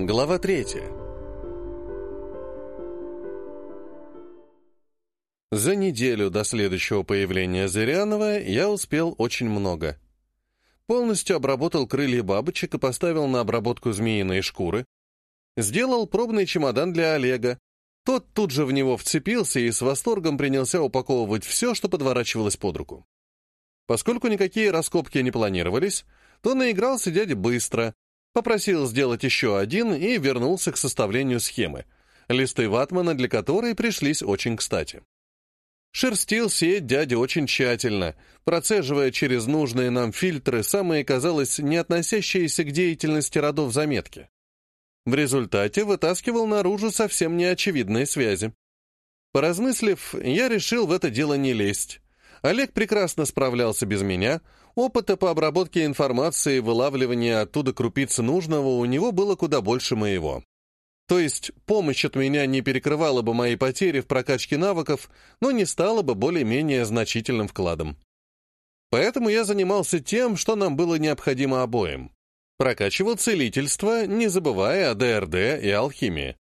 Глава третья. За неделю до следующего появления Зырянова я успел очень много. Полностью обработал крылья бабочек и поставил на обработку змеиные шкуры. Сделал пробный чемодан для Олега. Тот тут же в него вцепился и с восторгом принялся упаковывать все, что подворачивалось под руку. Поскольку никакие раскопки не планировались, то наигрался дядя быстро, попросил сделать еще один и вернулся к составлению схемы, листы ватмана для которой пришлись очень кстати. Шерстил сеть дядя очень тщательно, процеживая через нужные нам фильтры самые, казалось, не относящиеся к деятельности родов заметки. В результате вытаскивал наружу совсем неочевидные связи. Поразмыслив, я решил в это дело не лезть. Олег прекрасно справлялся без меня, опыта по обработке информации и вылавливания оттуда крупицы нужного у него было куда больше моего. То есть помощь от меня не перекрывала бы мои потери в прокачке навыков, но не стала бы более-менее значительным вкладом. Поэтому я занимался тем, что нам было необходимо обоим. Прокачивал целительство, не забывая о ДРД и алхимии.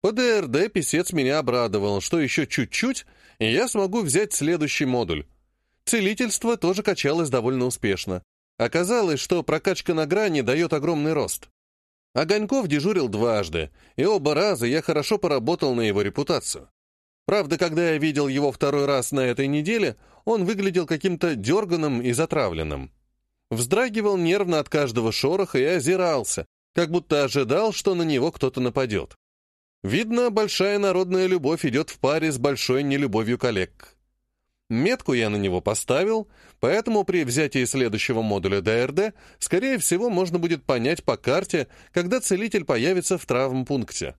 По ДРД писец меня обрадовал, что еще чуть-чуть, и я смогу взять следующий модуль. Целительство тоже качалось довольно успешно. Оказалось, что прокачка на грани дает огромный рост. Огоньков дежурил дважды, и оба раза я хорошо поработал на его репутацию. Правда, когда я видел его второй раз на этой неделе, он выглядел каким-то дерганым и затравленным. Вздрагивал нервно от каждого шороха и озирался, как будто ожидал, что на него кто-то нападет. Видно, большая народная любовь идет в паре с большой нелюбовью коллег. Метку я на него поставил, поэтому при взятии следующего модуля ДРД, скорее всего, можно будет понять по карте, когда целитель появится в травмпункте.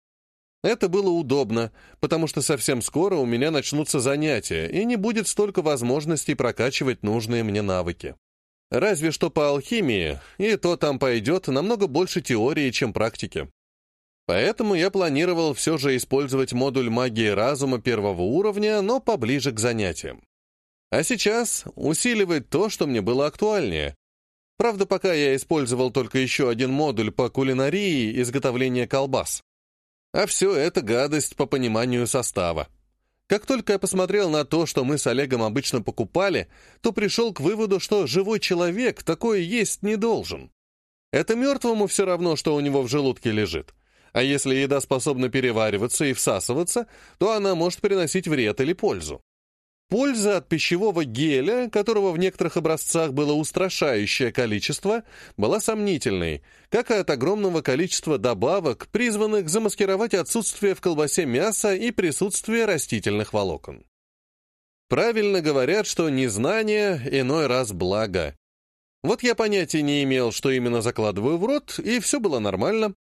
Это было удобно, потому что совсем скоро у меня начнутся занятия, и не будет столько возможностей прокачивать нужные мне навыки. Разве что по алхимии, и то там пойдет намного больше теории, чем практики. Поэтому я планировал все же использовать модуль магии разума первого уровня, но поближе к занятиям. А сейчас усиливать то, что мне было актуальнее. Правда, пока я использовал только еще один модуль по кулинарии изготовления колбас. А все это гадость по пониманию состава. Как только я посмотрел на то, что мы с Олегом обычно покупали, то пришел к выводу, что живой человек такое есть не должен. Это мертвому все равно, что у него в желудке лежит. А если еда способна перевариваться и всасываться, то она может приносить вред или пользу. Польза от пищевого геля, которого в некоторых образцах было устрашающее количество, была сомнительной, как и от огромного количества добавок, призванных замаскировать отсутствие в колбасе мяса и присутствие растительных волокон. Правильно говорят, что незнание иной раз благо. Вот я понятия не имел, что именно закладываю в рот, и все было нормально.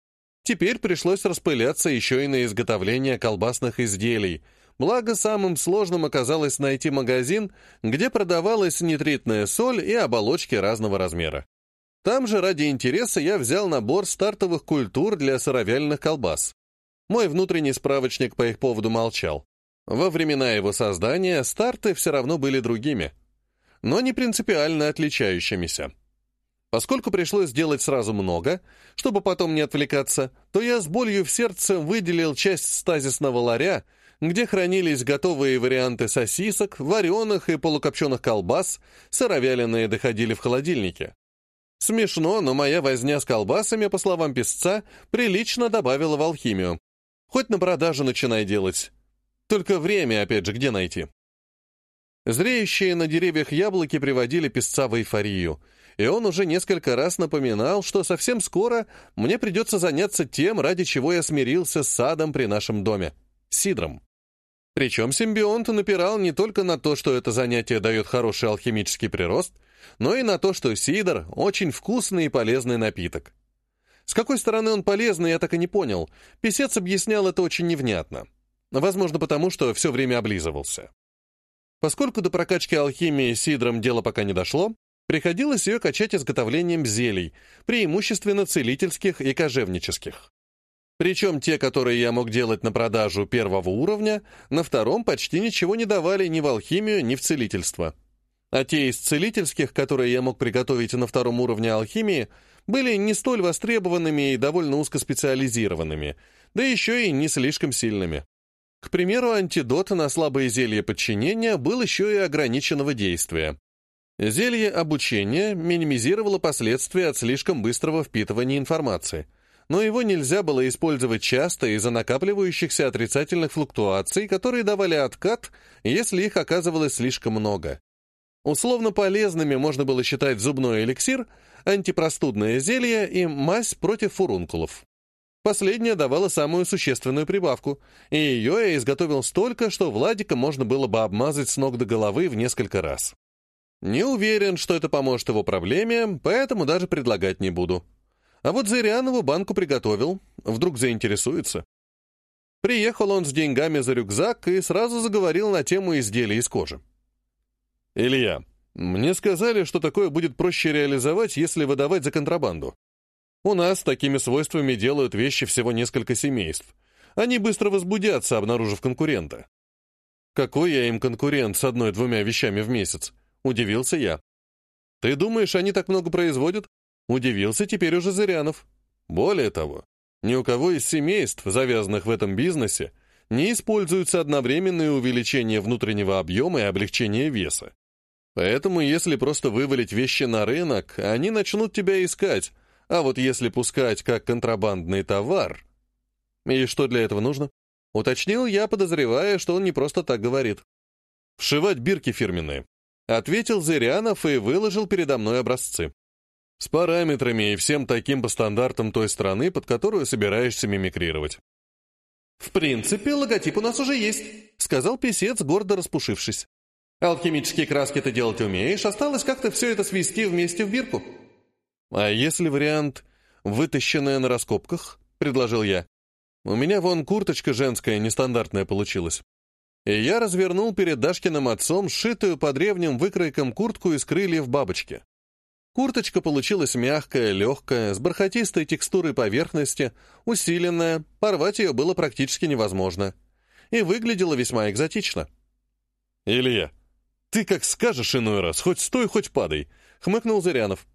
Теперь пришлось распыляться еще и на изготовление колбасных изделий — Благо, самым сложным оказалось найти магазин, где продавалась нитритная соль и оболочки разного размера. Там же ради интереса я взял набор стартовых культур для сыровяльных колбас. Мой внутренний справочник по их поводу молчал. Во времена его создания старты все равно были другими, но не принципиально отличающимися. Поскольку пришлось сделать сразу много, чтобы потом не отвлекаться, то я с болью в сердце выделил часть стазисного ларя, где хранились готовые варианты сосисок, вареных и полукопченых колбас, сыровяленые доходили в холодильнике. Смешно, но моя возня с колбасами, по словам песца, прилично добавила в алхимию. Хоть на продажу начинай делать. Только время, опять же, где найти? Зреющие на деревьях яблоки приводили песца в эйфорию, и он уже несколько раз напоминал, что совсем скоро мне придется заняться тем, ради чего я смирился с садом при нашем доме — сидром. Причем симбионт напирал не только на то, что это занятие дает хороший алхимический прирост, но и на то, что сидр — очень вкусный и полезный напиток. С какой стороны он полезный, я так и не понял. Песец объяснял это очень невнятно. Возможно, потому что все время облизывался. Поскольку до прокачки алхимии сидром дело пока не дошло, приходилось ее качать изготовлением зелий, преимущественно целительских и кожевнических. Причем те, которые я мог делать на продажу первого уровня, на втором почти ничего не давали ни в алхимию, ни в целительство. А те из целительских, которые я мог приготовить на втором уровне алхимии, были не столь востребованными и довольно узкоспециализированными, да еще и не слишком сильными. К примеру, антидот на слабые зелья подчинения был еще и ограниченного действия. Зелье обучения минимизировало последствия от слишком быстрого впитывания информации, но его нельзя было использовать часто из-за накапливающихся отрицательных флуктуаций, которые давали откат, если их оказывалось слишком много. Условно полезными можно было считать зубной эликсир, антипростудное зелье и мазь против фурункулов. Последняя давала самую существенную прибавку, и ее я изготовил столько, что Владика можно было бы обмазать с ног до головы в несколько раз. Не уверен, что это поможет его проблеме, поэтому даже предлагать не буду. А вот Зырянову банку приготовил, вдруг заинтересуется. Приехал он с деньгами за рюкзак и сразу заговорил на тему изделий из кожи. «Илья, мне сказали, что такое будет проще реализовать, если выдавать за контрабанду. У нас такими свойствами делают вещи всего несколько семейств. Они быстро возбудятся, обнаружив конкурента. Какой я им конкурент с одной-двумя вещами в месяц? Удивился я. Ты думаешь, они так много производят? Удивился теперь уже Зырянов. Более того, ни у кого из семейств, завязанных в этом бизнесе, не используется одновременное увеличение внутреннего объема и облегчение веса. Поэтому если просто вывалить вещи на рынок, они начнут тебя искать, а вот если пускать как контрабандный товар... И что для этого нужно? Уточнил я, подозревая, что он не просто так говорит. Вшивать бирки фирменные. Ответил Зырянов и выложил передо мной образцы. С параметрами и всем таким по стандартам той страны, под которую собираешься мимикрировать. «В принципе, логотип у нас уже есть», — сказал писец, гордо распушившись. «Алхимические краски ты делать умеешь, осталось как-то все это свести вместе в бирку». «А если вариант, вытащенная на раскопках?» — предложил я. «У меня вон курточка женская нестандартная получилась». И я развернул перед Дашкиным отцом сшитую по древним выкройкам куртку из крыльев бабочки. Курточка получилась мягкая, легкая, с бархатистой текстурой поверхности, усиленная, порвать ее было практически невозможно. И выглядела весьма экзотично. «Илья, ты как скажешь иной раз, хоть стой, хоть падай», — хмыкнул Зырянов.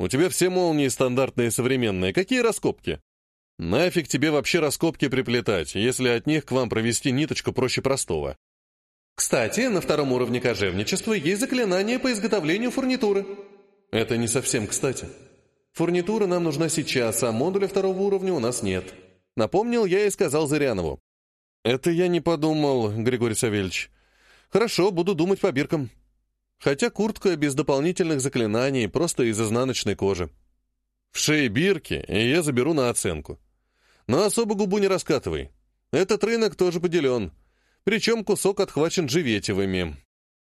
У тебя все молнии стандартные современные. Какие раскопки? Нафиг тебе вообще раскопки приплетать, если от них к вам провести ниточку проще простого? Кстати, на втором уровне кожевничества есть заклинание по изготовлению фурнитуры. Это не совсем кстати. Фурнитура нам нужна сейчас, а модуля второго уровня у нас нет. Напомнил я и сказал Зырянову. Это я не подумал, Григорий Савельевич. Хорошо, буду думать по биркам. Хотя куртка без дополнительных заклинаний, просто из изнаночной кожи. В шее бирки, я заберу на оценку. Но особо губу не раскатывай. Этот рынок тоже поделен. Причем кусок отхвачен Живетевыми.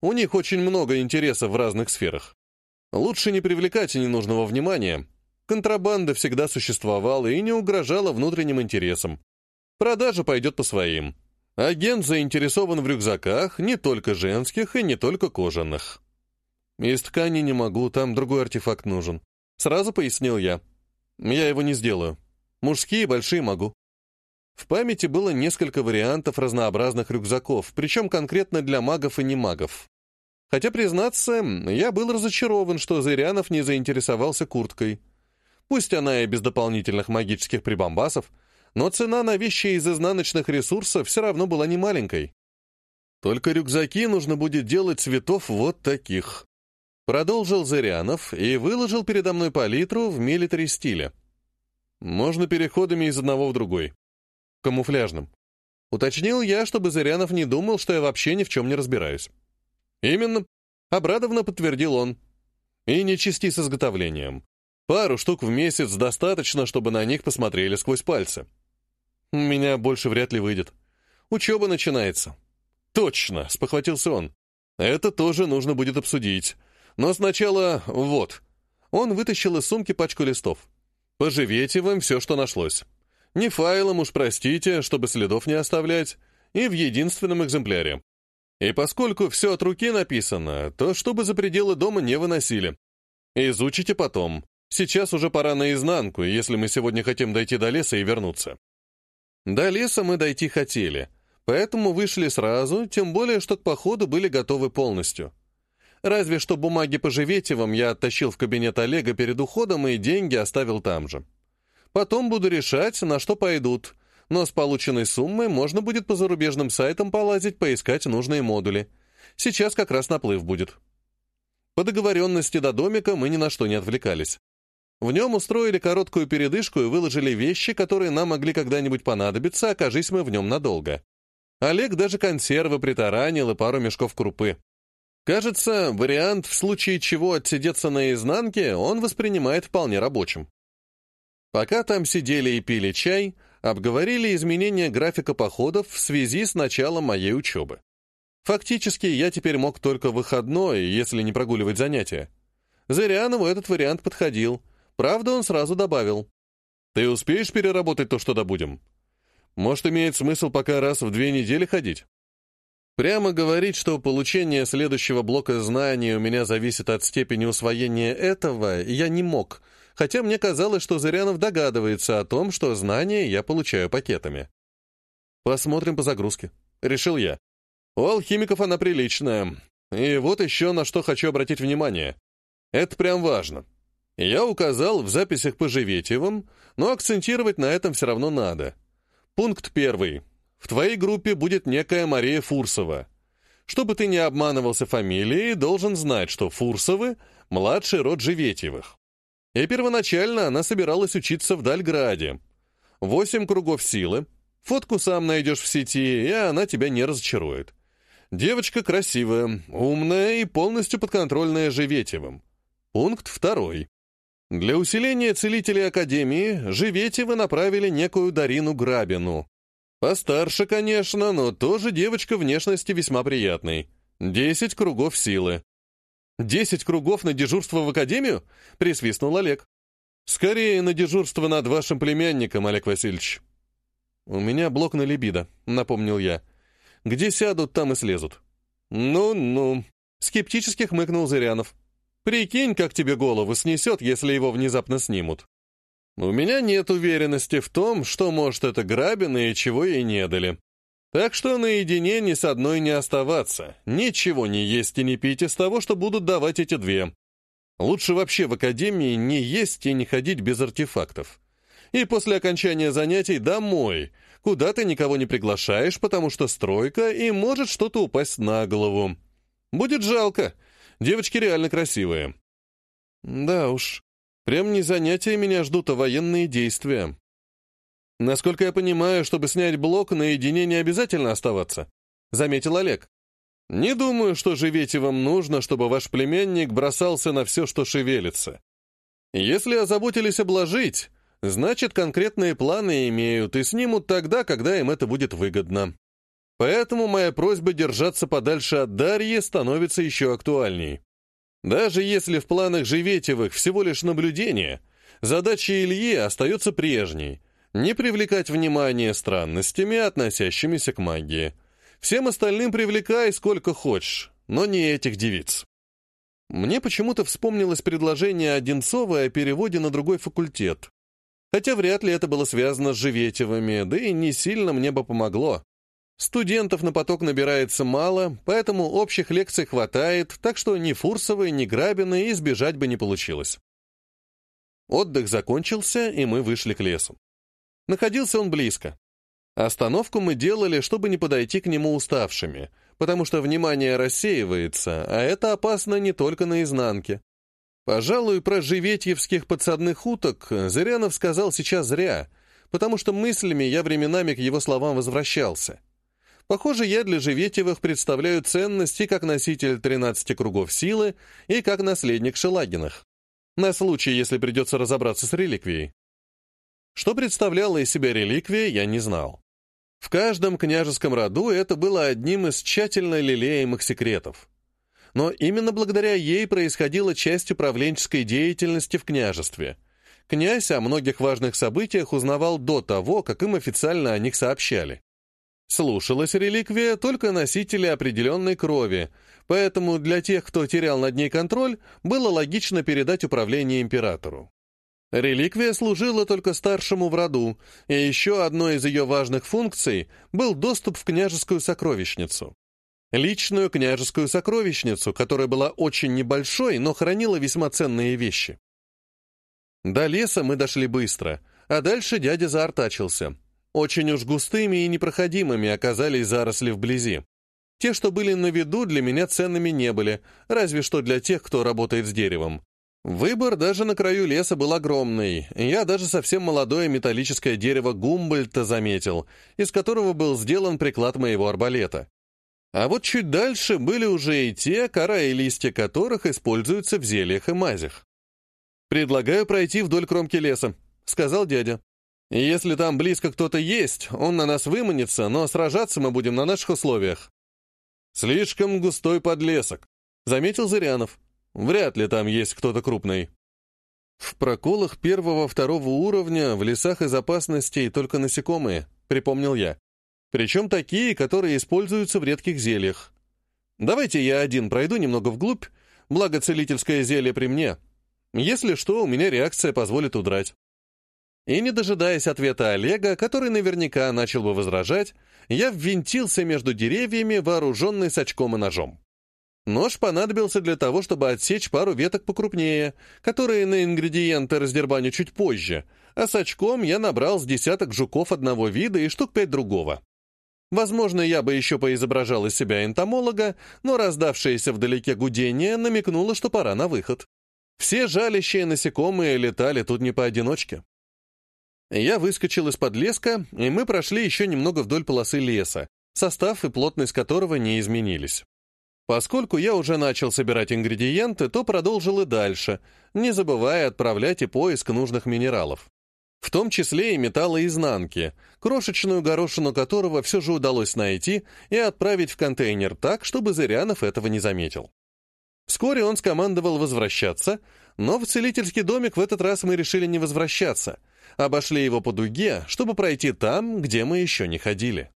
У них очень много интересов в разных сферах. Лучше не привлекать ненужного внимания. Контрабанда всегда существовала и не угрожала внутренним интересам. Продажа пойдет по своим. Агент заинтересован в рюкзаках, не только женских и не только кожаных. Из ткани не могу, там другой артефакт нужен. Сразу пояснил я. Я его не сделаю. Мужские большие могу. В памяти было несколько вариантов разнообразных рюкзаков, причем конкретно для магов и не магов. Хотя, признаться, я был разочарован, что Зырянов не заинтересовался курткой. Пусть она и без дополнительных магических прибамбасов, но цена на вещи из изнаночных ресурсов все равно была не маленькой. Только рюкзаки нужно будет делать цветов вот таких. Продолжил Зырянов и выложил передо мной палитру в милитари стиле. Можно переходами из одного в другой. Камуфляжным. Уточнил я, чтобы Зырянов не думал, что я вообще ни в чем не разбираюсь. Именно. Обрадованно подтвердил он. И не чисти с изготовлением. Пару штук в месяц достаточно, чтобы на них посмотрели сквозь пальцы. Меня больше вряд ли выйдет. Учеба начинается. Точно, спохватился он. Это тоже нужно будет обсудить. Но сначала вот. Он вытащил из сумки пачку листов. Поживете вам все, что нашлось. Не файлом уж простите, чтобы следов не оставлять, и в единственном экземпляре. И поскольку все от руки написано, то чтобы за пределы дома не выносили. Изучите потом. Сейчас уже пора наизнанку, если мы сегодня хотим дойти до леса и вернуться. До леса мы дойти хотели, поэтому вышли сразу, тем более, что к походу были готовы полностью. Разве что бумаги по Живетевым я оттащил в кабинет Олега перед уходом и деньги оставил там же. Потом буду решать, на что пойдут, но с полученной суммой можно будет по зарубежным сайтам полазить, поискать нужные модули. Сейчас как раз наплыв будет. По договоренности до домика мы ни на что не отвлекались. В нем устроили короткую передышку и выложили вещи, которые нам могли когда-нибудь понадобиться, окажись мы в нем надолго. Олег даже консервы притаранил и пару мешков крупы. Кажется, вариант, в случае чего отсидеться наизнанке, он воспринимает вполне рабочим. Пока там сидели и пили чай, обговорили изменение графика походов в связи с началом моей учебы. Фактически, я теперь мог только выходной, если не прогуливать занятия. Зырянову этот вариант подходил. Правда, он сразу добавил. «Ты успеешь переработать то, что добудем? Может, имеет смысл пока раз в две недели ходить?» Прямо говорить, что получение следующего блока знаний у меня зависит от степени усвоения этого, я не мог, хотя мне казалось, что Зырянов догадывается о том, что знания я получаю пакетами. «Посмотрим по загрузке», — решил я. У алхимиков она приличная. И вот еще на что хочу обратить внимание. Это прям важно. Я указал в записях по Живетьевым, но акцентировать на этом все равно надо. Пункт первый. В твоей группе будет некая Мария Фурсова. Чтобы ты не обманывался фамилией, должен знать, что Фурсовы — младший род Живетьевых. И первоначально она собиралась учиться в Дальграде. Восемь кругов силы. Фотку сам найдешь в сети, и она тебя не разочарует. Девочка красивая, умная и полностью подконтрольная Живетевым. Пункт второй. Для усиления целителей Академии Живетевы направили некую Дарину Грабину. Постарше, конечно, но тоже девочка внешности весьма приятной. Десять кругов силы. «Десять кругов на дежурство в Академию?» — присвистнул Олег. «Скорее на дежурство над вашим племянником, Олег Васильевич». «У меня блок на либидо», — напомнил я. Где сядут, там и слезут». «Ну-ну», — скептически хмыкнул Зырянов. «Прикинь, как тебе голову снесет, если его внезапно снимут». «У меня нет уверенности в том, что, может, это грабины и чего ей не дали. Так что наедине ни с одной не оставаться, ничего не есть и не пить из того, что будут давать эти две. Лучше вообще в академии не есть и не ходить без артефактов. И после окончания занятий домой, куда ты никого не приглашаешь, потому что стройка, и может что-то упасть на голову. Будет жалко. Девочки реально красивые. Да уж, прям не занятия меня ждут, а военные действия. Насколько я понимаю, чтобы снять блок, наедине не обязательно оставаться, заметил Олег. Не думаю, что живете вам нужно, чтобы ваш племянник бросался на все, что шевелится. Если озаботились обложить, Значит, конкретные планы имеют и снимут тогда, когда им это будет выгодно. Поэтому моя просьба держаться подальше от Дарьи становится еще актуальней. Даже если в планах Живетевых всего лишь наблюдение, задача Ильи остается прежней — не привлекать внимание странностями, относящимися к магии. Всем остальным привлекай сколько хочешь, но не этих девиц. Мне почему-то вспомнилось предложение Одинцова о переводе на другой факультет. Хотя вряд ли это было связано с Живетевыми, да и не сильно мне бы помогло. Студентов на поток набирается мало, поэтому общих лекций хватает, так что ни Фурсовой, ни Грабиной избежать бы не получилось. Отдых закончился, и мы вышли к лесу. Находился он близко. Остановку мы делали, чтобы не подойти к нему уставшими, потому что внимание рассеивается, а это опасно не только на изнанке. Пожалуй, про живетьевских подсадных уток Зырянов сказал сейчас зря, потому что мыслями я временами к его словам возвращался. Похоже, я для Живетьевых представляю ценности как носитель 13 кругов силы и как наследник Шелагинах. На случай, если придется разобраться с реликвией. Что представляла из себя реликвия, я не знал. В каждом княжеском роду это было одним из тщательно лелеемых секретов но именно благодаря ей происходила часть управленческой деятельности в княжестве. Князь о многих важных событиях узнавал до того, как им официально о них сообщали. Слушалась реликвия только носители определенной крови, поэтому для тех, кто терял над ней контроль, было логично передать управление императору. Реликвия служила только старшему в роду, и еще одной из ее важных функций был доступ в княжескую сокровищницу. Личную княжескую сокровищницу, которая была очень небольшой, но хранила весьма ценные вещи. До леса мы дошли быстро, а дальше дядя заортачился. Очень уж густыми и непроходимыми оказались заросли вблизи. Те, что были на виду, для меня ценными не были, разве что для тех, кто работает с деревом. Выбор даже на краю леса был огромный. Я даже совсем молодое металлическое дерево Гумбольта заметил, из которого был сделан приклад моего арбалета. А вот чуть дальше были уже и те, кора и листья которых используются в зельях и мазях. «Предлагаю пройти вдоль кромки леса», — сказал дядя. «Если там близко кто-то есть, он на нас выманится, но сражаться мы будем на наших условиях». «Слишком густой подлесок», — заметил Зырянов. «Вряд ли там есть кто-то крупный». «В проколах первого-второго уровня в лесах из опасностей только насекомые», — припомнил я. «Причем такие, которые используются в редких зельях. Давайте я один пройду немного вглубь, благо целительское зелье при мне, если что, у меня реакция позволит удрать. И не дожидаясь ответа Олега, который наверняка начал бы возражать, я ввинтился между деревьями, вооруженный сачком и ножом. Нож понадобился для того, чтобы отсечь пару веток покрупнее, которые на ингредиенты раздербаню чуть позже, а сачком я набрал с десяток жуков одного вида и штук пять другого. Возможно, я бы еще поизображал из себя энтомолога, но раздавшееся вдалеке гудение намекнуло, что пора на выход. Все жалящие насекомые летали тут не поодиночке. Я выскочил из-под леска, и мы прошли еще немного вдоль полосы леса, состав и плотность которого не изменились. Поскольку я уже начал собирать ингредиенты, то продолжил и дальше, не забывая отправлять и поиск нужных минералов. В том числе и металлы изнанки, крошечную горошину которого все же удалось найти и отправить в контейнер так, чтобы Зырянов этого не заметил. Вскоре он скомандовал возвращаться, но в целительский домик в этот раз мы решили не возвращаться, обошли его по дуге, чтобы пройти там, где мы еще не ходили.